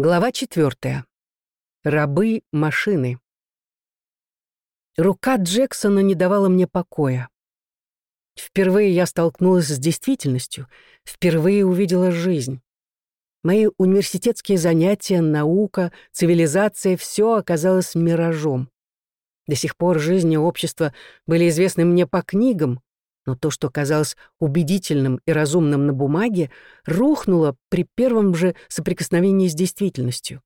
Глава четвертая. Рабы машины. Рука Джексона не давала мне покоя. Впервые я столкнулась с действительностью, впервые увидела жизнь. Мои университетские занятия, наука, цивилизация — все оказалось миражом. До сих пор жизнь и общество были известны мне по книгам, но то, что казалось убедительным и разумным на бумаге, рухнуло при первом же соприкосновении с действительностью.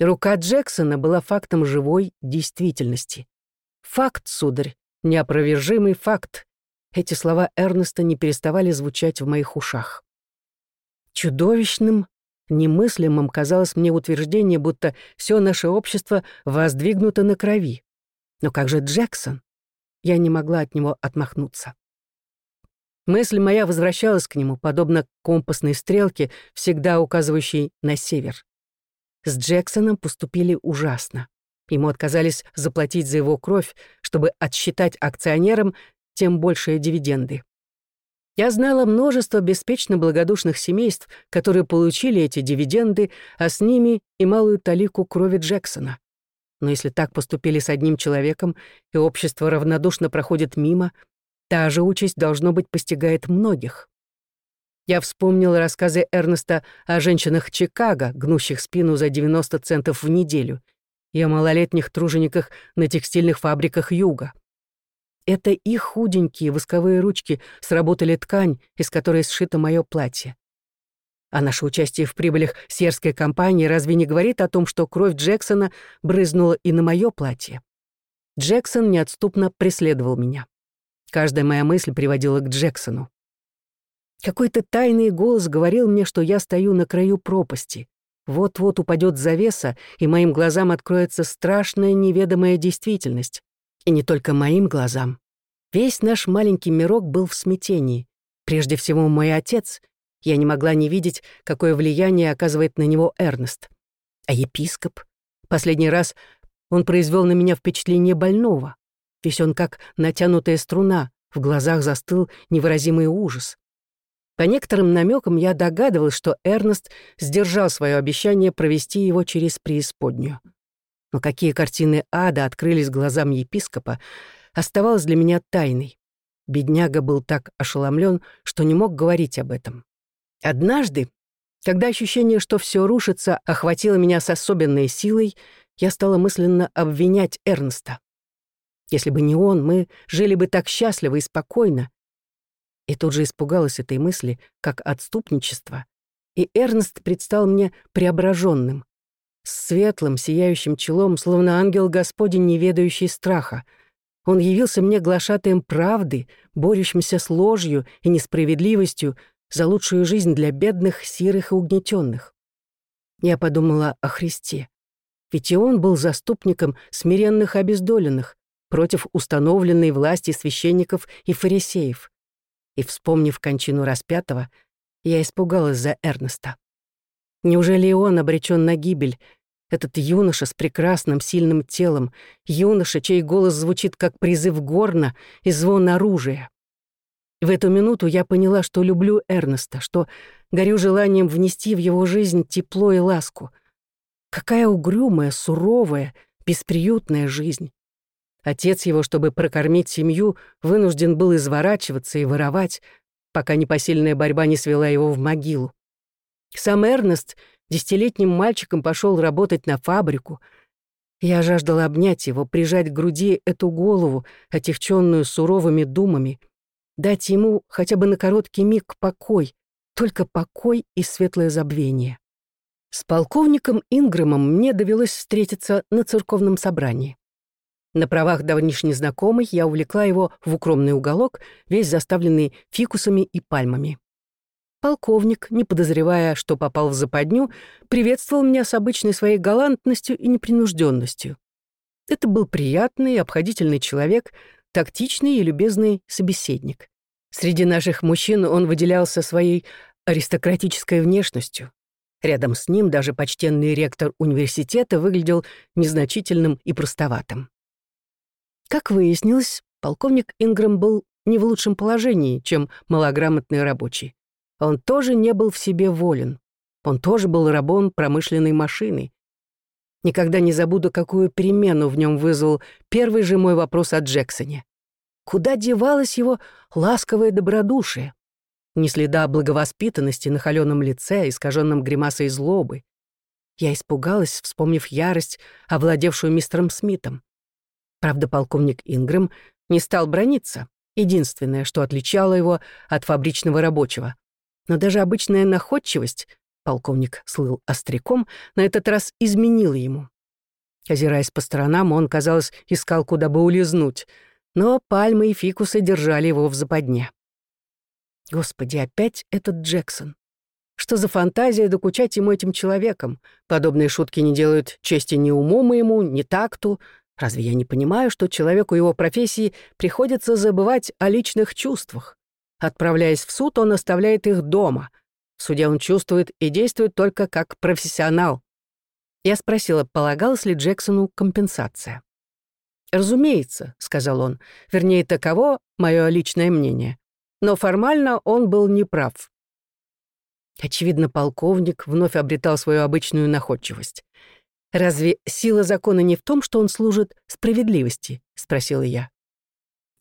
Рука Джексона была фактом живой действительности. Факт, сударь, неопровержимый факт. Эти слова Эрнеста не переставали звучать в моих ушах. Чудовищным, немыслимым казалось мне утверждение, будто все наше общество воздвигнуто на крови. Но как же Джексон? Я не могла от него отмахнуться. Мысль моя возвращалась к нему, подобно компасной стрелке, всегда указывающей на север. С Джексоном поступили ужасно. Ему отказались заплатить за его кровь, чтобы отсчитать акционерам тем большие дивиденды. Я знала множество беспечно благодушных семейств, которые получили эти дивиденды, а с ними и малую талику крови Джексона. Но если так поступили с одним человеком, и общество равнодушно проходит мимо, Та же участь, должно быть, постигает многих. Я вспомнил рассказы Эрнеста о женщинах Чикаго, гнущих спину за 90 центов в неделю, и о малолетних тружениках на текстильных фабриках Юга. Это их худенькие восковые ручки сработали ткань, из которой сшито мое платье. А наше участие в прибылях серской компании разве не говорит о том, что кровь Джексона брызнула и на мое платье? Джексон неотступно преследовал меня. Каждая моя мысль приводила к Джексону. Какой-то тайный голос говорил мне, что я стою на краю пропасти. Вот-вот упадет завеса, и моим глазам откроется страшная неведомая действительность. И не только моим глазам. Весь наш маленький мирок был в смятении. Прежде всего, мой отец. Я не могла не видеть, какое влияние оказывает на него Эрнест. А епископ? Последний раз он произвел на меня впечатление больного. Весь он как натянутая струна, в глазах застыл невыразимый ужас. По некоторым намекам я догадывалась, что Эрнест сдержал свое обещание провести его через преисподнюю. Но какие картины ада открылись глазам епископа, оставалось для меня тайной. Бедняга был так ошеломлен, что не мог говорить об этом. Однажды, когда ощущение, что все рушится, охватило меня с особенной силой, я стала мысленно обвинять Эрнста. Если бы не он, мы жили бы так счастливо и спокойно. И тут же испугалась этой мысли, как отступничество. И Эрнст предстал мне преображенным, с светлым, сияющим челом, словно ангел Господень, не ведающий страха. Он явился мне глашатаем правды, борющимся с ложью и несправедливостью за лучшую жизнь для бедных, сирых и угнетенных. Я подумала о Христе. Ведь и он был заступником смиренных обездоленных, против установленной власти священников и фарисеев. И, вспомнив кончину распятого, я испугалась за Эрнеста. Неужели он обречен на гибель, этот юноша с прекрасным сильным телом, юноша, чей голос звучит как призыв горна и звон оружия? В эту минуту я поняла, что люблю Эрнеста, что горю желанием внести в его жизнь тепло и ласку. Какая угрюмая, суровая, бесприютная жизнь. Отец его, чтобы прокормить семью, вынужден был изворачиваться и воровать, пока непосильная борьба не свела его в могилу. Сам Эрнест десятилетним мальчиком пошел работать на фабрику. Я жаждала обнять его, прижать к груди эту голову, отягченную суровыми думами, дать ему хотя бы на короткий миг покой, только покой и светлое забвение. С полковником Ингрэмом мне довелось встретиться на церковном собрании. На правах давнишней знакомой я увлекла его в укромный уголок, весь заставленный фикусами и пальмами. Полковник, не подозревая, что попал в западню, приветствовал меня с обычной своей галантностью и непринужденностью. Это был приятный, обходительный человек, тактичный и любезный собеседник. Среди наших мужчин он выделялся своей аристократической внешностью. Рядом с ним даже почтенный ректор университета выглядел незначительным и простоватым. Как выяснилось, полковник Ингрэм был не в лучшем положении, чем малограмотный рабочий. Он тоже не был в себе волен. Он тоже был рабом промышленной машины. Никогда не забуду, какую перемену в нем вызвал первый же мой вопрос о Джексоне. Куда девалось его ласковое добродушие? Ни следа благовоспитанности на холеном лице, искаженном гримасой злобы. Я испугалась, вспомнив ярость, овладевшую мистером Смитом. Правда, полковник Ингрэм не стал брониться. Единственное, что отличало его от фабричного рабочего. Но даже обычная находчивость, полковник слыл остряком, на этот раз изменила ему. Озираясь по сторонам, он, казалось, искал, куда бы улизнуть, но пальмы и фикусы держали его в западне. Господи, опять этот Джексон. Что за фантазия докучать ему этим человеком? Подобные шутки не делают чести ни уму моему, ни такту. Разве я не понимаю, что человеку его профессии приходится забывать о личных чувствах? Отправляясь в суд, он оставляет их дома. В суде он чувствует и действует только как профессионал. Я спросила, полагалась ли Джексону компенсация. «Разумеется», — сказал он, — «вернее, таково мое личное мнение. Но формально он был неправ. Очевидно, полковник вновь обретал свою обычную находчивость. «Разве сила закона не в том, что он служит справедливости?» — спросила я.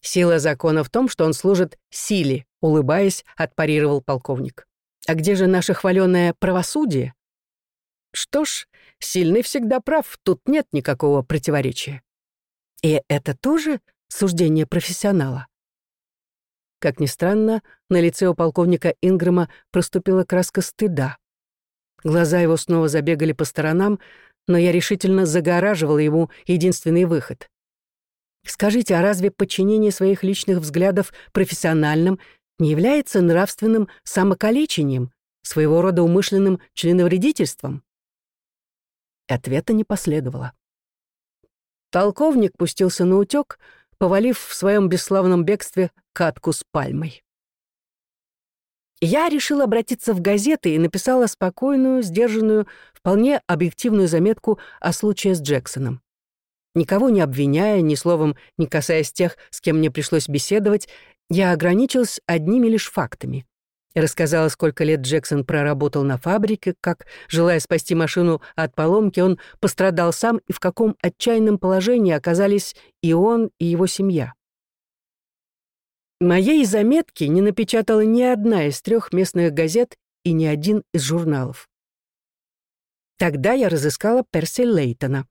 «Сила закона в том, что он служит силе», — улыбаясь, отпарировал полковник. «А где же наше хваленое правосудие?» «Что ж, сильный всегда прав, тут нет никакого противоречия». «И это тоже суждение профессионала?» Как ни странно, на лице у полковника Ингрэма проступила краска стыда. Глаза его снова забегали по сторонам, но я решительно загораживала ему единственный выход. Скажите, а разве подчинение своих личных взглядов профессиональным не является нравственным самокалечением, своего рода умышленным членовредительством? Ответа не последовало. Полковник пустился на утёк, повалив в своем бесславном бегстве катку с пальмой. Я решил обратиться в газеты и написала спокойную, сдержанную, вполне объективную заметку о случае с Джексоном. Никого не обвиняя, ни словом не касаясь тех, с кем мне пришлось беседовать, я ограничилась одними лишь фактами рассказала, сколько лет Джексон проработал на фабрике, как, желая спасти машину от поломки, он пострадал сам и в каком отчаянном положении оказались и он, и его семья. Моей заметки не напечатала ни одна из трех местных газет и ни один из журналов. Тогда я разыскала Перси Лейтона.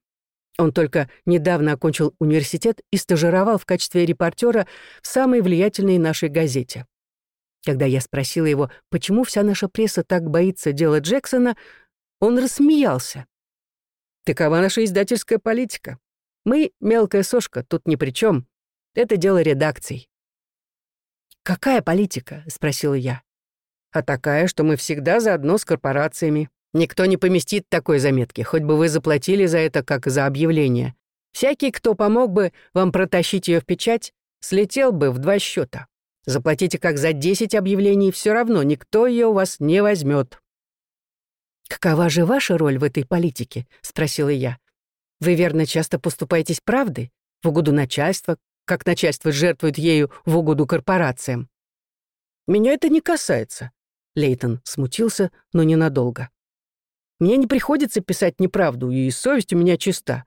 Он только недавно окончил университет и стажировал в качестве репортера в самой влиятельной нашей газете. Когда я спросила его, почему вся наша пресса так боится дела Джексона, он рассмеялся. Такова наша издательская политика. Мы, мелкая сошка, тут ни при чем. Это дело редакций. «Какая политика?» — спросила я. «А такая, что мы всегда заодно с корпорациями. Никто не поместит такой заметки, хоть бы вы заплатили за это, как за объявление. Всякий, кто помог бы вам протащить ее в печать, слетел бы в два счета. Заплатите как за 10 объявлений, все равно никто ее у вас не возьмет. «Какова же ваша роль в этой политике?» — спросила я. «Вы, верно, часто поступаетесь правдой? В угоду начальства, как начальство жертвует ею в угоду корпорациям?» «Меня это не касается», — Лейтон смутился, но ненадолго. «Мне не приходится писать неправду, и совесть у меня чиста.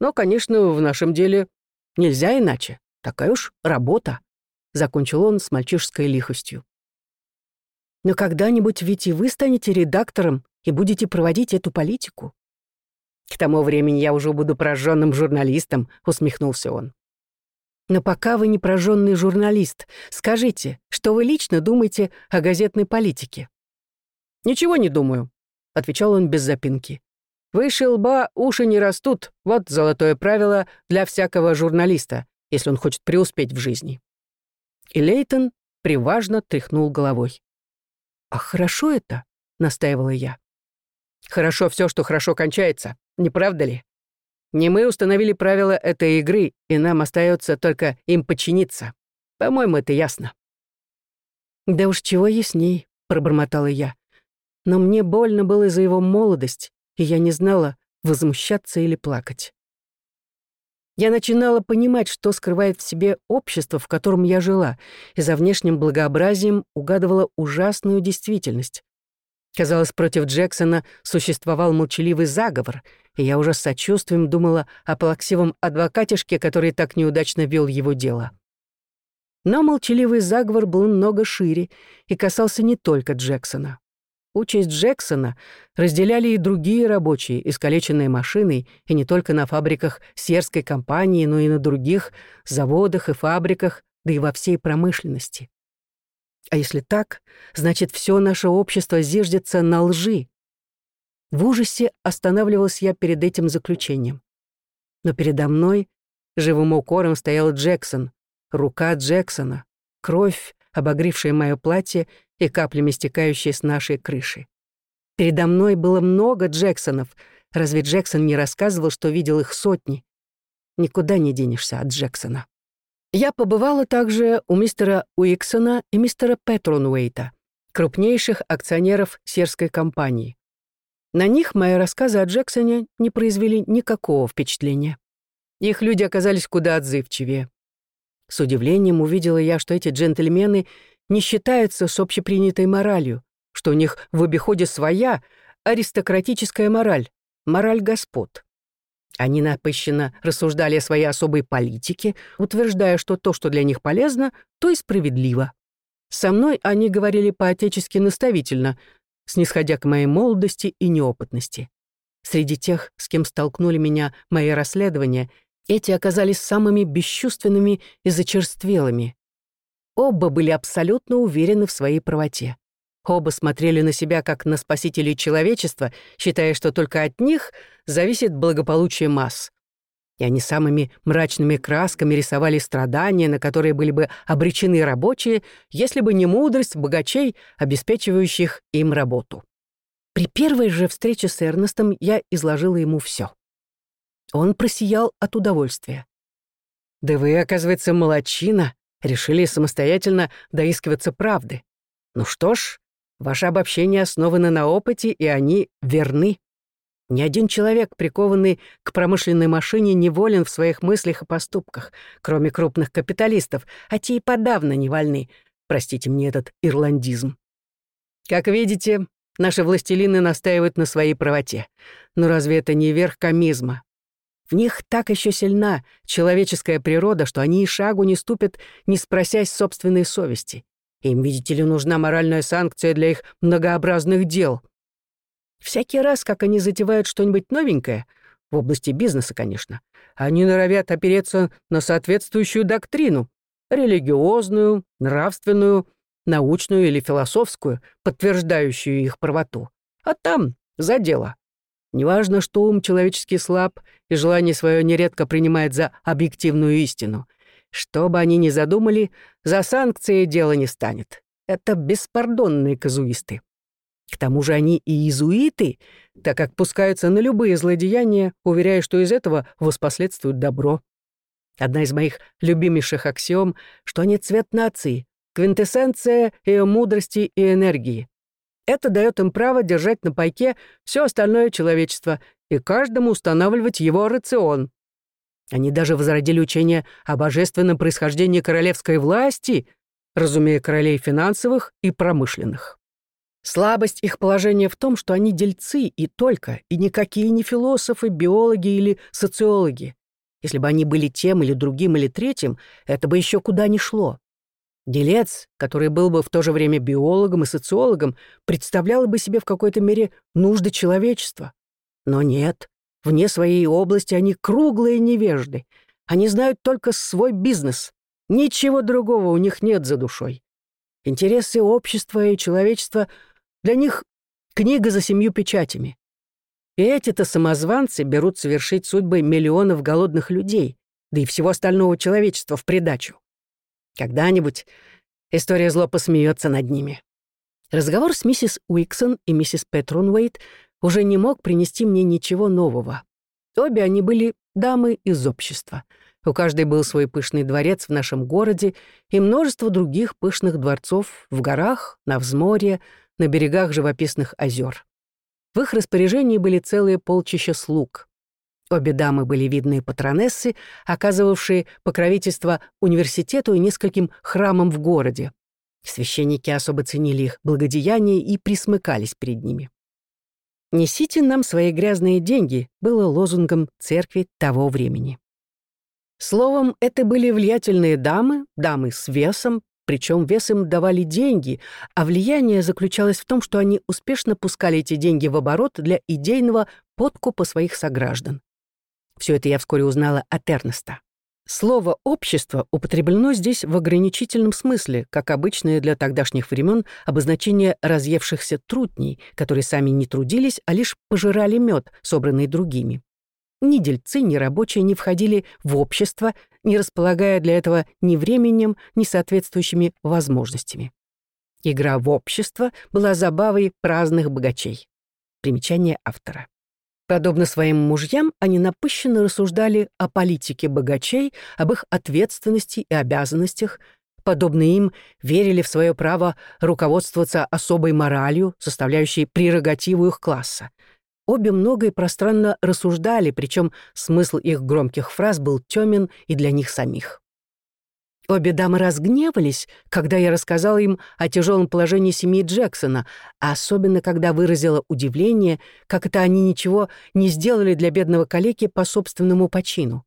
Но, конечно, в нашем деле нельзя иначе. Такая уж работа». — закончил он с мальчишеской лихостью. «Но когда-нибудь ведь и вы станете редактором и будете проводить эту политику». «К тому времени я уже буду прожженным журналистом», — усмехнулся он. «Но пока вы не прожженный журналист, скажите, что вы лично думаете о газетной политике?» «Ничего не думаю», — отвечал он без запинки. «Выше лба уши не растут. Вот золотое правило для всякого журналиста, если он хочет преуспеть в жизни». И Лейтон приважно тряхнул головой. «А хорошо это?» — настаивала я. «Хорошо все, что хорошо кончается, не правда ли? Не мы установили правила этой игры, и нам остается только им подчиниться. По-моему, это ясно». «Да уж чего ясней», — пробормотала я. Но мне больно было за его молодость, и я не знала, возмущаться или плакать. Я начинала понимать, что скрывает в себе общество, в котором я жила, и за внешним благообразием угадывала ужасную действительность. Казалось, против Джексона существовал молчаливый заговор, и я уже с сочувствием думала о плаксивом адвокатишке, который так неудачно вел его дело. Но молчаливый заговор был много шире и касался не только Джексона. Участь Джексона разделяли и другие рабочие, искалеченные машиной, и не только на фабриках Серской компании, но и на других заводах и фабриках, да и во всей промышленности. А если так, значит, все наше общество зиждется на лжи. В ужасе останавливался я перед этим заключением. Но передо мной живым укором стоял Джексон, рука Джексона, кровь, обогревшая мое платье и каплями стекающие с нашей крыши. Передо мной было много Джексонов. Разве Джексон не рассказывал, что видел их сотни? Никуда не денешься от Джексона. Я побывала также у мистера Уиксона и мистера Петронуэйта, крупнейших акционеров серской компании. На них мои рассказы о Джексоне не произвели никакого впечатления. Их люди оказались куда отзывчивее. С удивлением увидела я, что эти джентльмены не считаются с общепринятой моралью, что у них в обиходе своя аристократическая мораль, мораль господ. Они напыщенно рассуждали о своей особой политике, утверждая, что то, что для них полезно, то и справедливо. Со мной они говорили по-отечески наставительно, снисходя к моей молодости и неопытности. Среди тех, с кем столкнули меня мои расследования, эти оказались самыми бесчувственными и зачерствелыми. Оба были абсолютно уверены в своей правоте. Оба смотрели на себя как на спасителей человечества, считая, что только от них зависит благополучие масс. И они самыми мрачными красками рисовали страдания, на которые были бы обречены рабочие, если бы не мудрость богачей, обеспечивающих им работу. При первой же встрече с Эрнестом я изложила ему все. Он просиял от удовольствия. «Да вы, оказывается, молодчина, решили самостоятельно доискиваться правды. Ну что ж, ваши обобщения основаны на опыте, и они верны. Ни один человек, прикованный к промышленной машине, не волен в своих мыслях и поступках, кроме крупных капиталистов, а те и подавно не вольны. Простите мне этот ирландизм. Как видите, наши властелины настаивают на своей правоте. Но разве это не верх комизма? В них так еще сильна человеческая природа, что они и шагу не ступят, не спросясь собственной совести. Им, видите ли, нужна моральная санкция для их многообразных дел. Всякий раз, как они затевают что-нибудь новенькое, в области бизнеса, конечно, они норовят опереться на соответствующую доктрину, религиозную, нравственную, научную или философскую, подтверждающую их правоту. А там за дело. Неважно, что ум человеческий слаб и желание свое нередко принимает за объективную истину. Что бы они ни задумали, за санкции дело не станет. Это беспардонные казуисты. К тому же они и иезуиты, так как пускаются на любые злодеяния, уверяя, что из этого воспоследствует добро. Одна из моих любимейших аксиом, что они цвет нации, квинтэссенция ее мудрости и энергии. Это дает им право держать на пайке все остальное человечество и каждому устанавливать его рацион. Они даже возродили учение о божественном происхождении королевской власти, разумея королей финансовых и промышленных. Слабость их положения в том, что они дельцы и только, и никакие не философы, биологи или социологи. Если бы они были тем или другим или третьим, это бы еще куда ни шло. Делец, который был бы в то же время биологом и социологом, представлял бы себе в какой-то мере нужды человечества. Но нет, вне своей области они круглые невежды. Они знают только свой бизнес. Ничего другого у них нет за душой. Интересы общества и человечества для них — книга за семью печатями. И эти-то самозванцы берут совершить судьбы миллионов голодных людей, да и всего остального человечества в придачу. Когда-нибудь история зло посмеется над ними. Разговор с миссис Уиксон и миссис Петронвейт уже не мог принести мне ничего нового. Обе они были дамы из общества. У каждой был свой пышный дворец в нашем городе и множество других пышных дворцов в горах, на взморье, на берегах живописных озер. В их распоряжении были целые полчища слуг. Обе дамы были видные патронессы, оказывавшие покровительство университету и нескольким храмам в городе. Священники особо ценили их благодеяния и присмыкались перед ними. «Несите нам свои грязные деньги» было лозунгом церкви того времени. Словом, это были влиятельные дамы, дамы с весом, причем вес им давали деньги, а влияние заключалось в том, что они успешно пускали эти деньги в оборот для идейного подкупа своих сограждан. Все это я вскоре узнала от Эрнеста. Слово «общество» употреблено здесь в ограничительном смысле, как обычное для тогдашних времен обозначение разъевшихся трутней, которые сами не трудились, а лишь пожирали мед, собранный другими. Ни дельцы, ни рабочие не входили в общество, не располагая для этого ни временем, ни соответствующими возможностями. Игра в общество была забавой праздных богачей. Примечание автора. Подобно своим мужьям, они напыщенно рассуждали о политике богачей, об их ответственности и обязанностях, подобно им верили в свое право руководствоваться особой моралью, составляющей прерогативу их класса. Обе много и пространно рассуждали, причем смысл их громких фраз был тёмен и для них самих. Обе дамы разгневались, когда я рассказала им о тяжелом положении семьи Джексона, а особенно когда выразила удивление, как это они ничего не сделали для бедного калеки по собственному почину.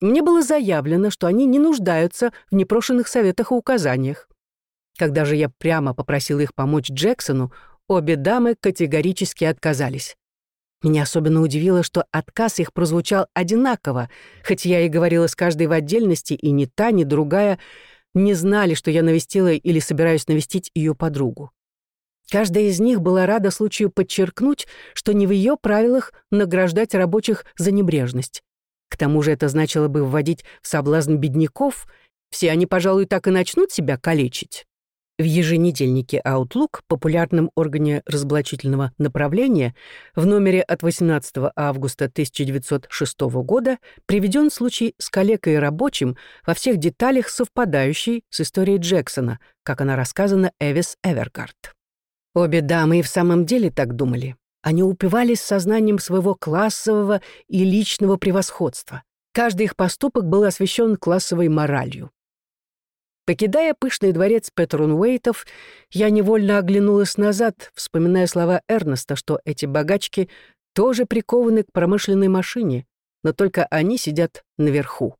Мне было заявлено, что они не нуждаются в непрошенных советах и указаниях. Когда же я прямо попросила их помочь Джексону, обе дамы категорически отказались. Меня особенно удивило, что отказ их прозвучал одинаково, хоть я и говорила с каждой в отдельности, и ни та, ни другая не знали, что я навестила или собираюсь навестить ее подругу. Каждая из них была рада случаю подчеркнуть, что не в ее правилах награждать рабочих за небрежность. К тому же это значило бы вводить в соблазн бедняков, все они, пожалуй, так и начнут себя калечить. В еженедельнике Outlook, популярном органе разоблачительного направления, в номере от 18 августа 1906 года приведен случай с коллегой рабочим во всех деталях совпадающий с историей Джексона, как она рассказана Эвис Эвергард. Обе дамы и в самом деле так думали. Они упивались сознанием своего классового и личного превосходства. Каждый их поступок был освящен классовой моралью. Покидая пышный дворец Петрунуэйтов, я невольно оглянулась назад, вспоминая слова Эрнеста, что эти богачки тоже прикованы к промышленной машине, но только они сидят наверху.